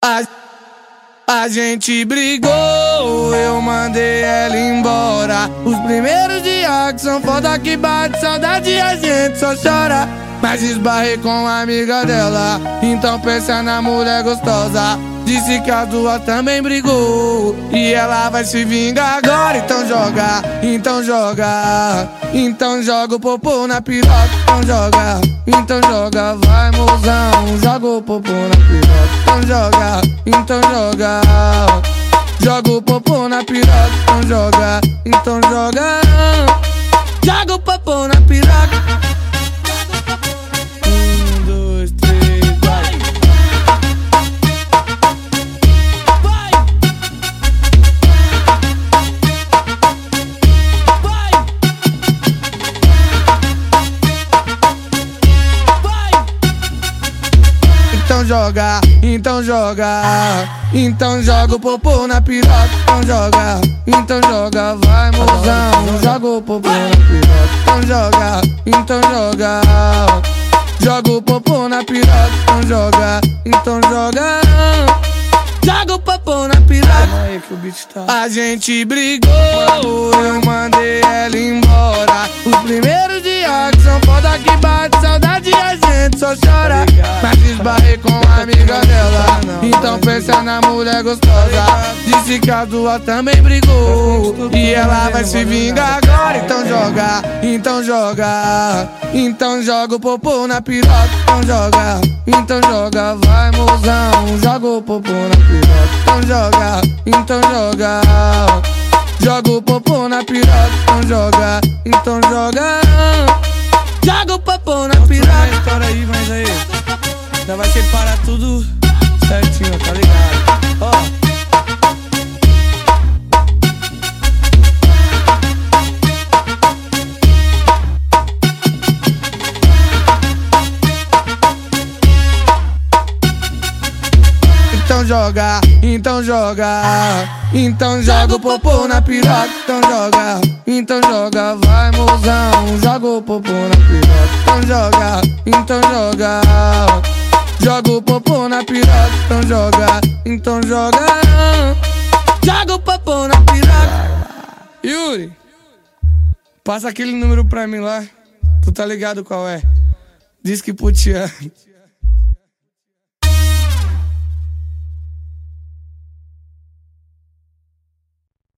A, a gente brigou, eu mandei ela embora. Os primeiros dias que são foda que bate saudade a gente só chora. Mas esbarrei com a amiga dela, então pensa na mulher gostosa. Disse que a duas também brigou. E ela vai se vingar agora. Então joga, então joga. Então joga o popô na piroca. Então joga, então joga. Vai mozão, joga o popô na piroca. Então joga, então joga. Joga o Então joga, então joga. Então joga o popô na piroca. Então joga, então joga Vai mozão, joga o popô na piroca. Então joga, então joga. Joga o popô na piroca. Então joga, então joga. Joga o popô na piroca. A gente brigou Eu mandei ela embora. Os primeiros dias que são foda que bate saudade a gente só chora. Mas esbarrei com a amiga dela. Então pensa na mulher gostosa. Disse que a duas também brigou. E ela vai se vingar agora. Então joga, então joga. Então joga o popô na piroca. Então joga, então joga Vai mozão, joga o popô na piroca. Então joga, então joga. Joga o popô na piroca. Então joga, então joga. Joga vai separar tudo certinho, tá ligado? Ó Então joga, então joga Então joga o popô na piroca Então joga, então joga Vai mozão, joga o popô na piroca Então joga, então joga Joga o popô na piroca Então joga, então joga. Joga o popô na piroca. Yuri Passa aquele número pra mim lá. Tu tá ligado qual é? Diz que putiano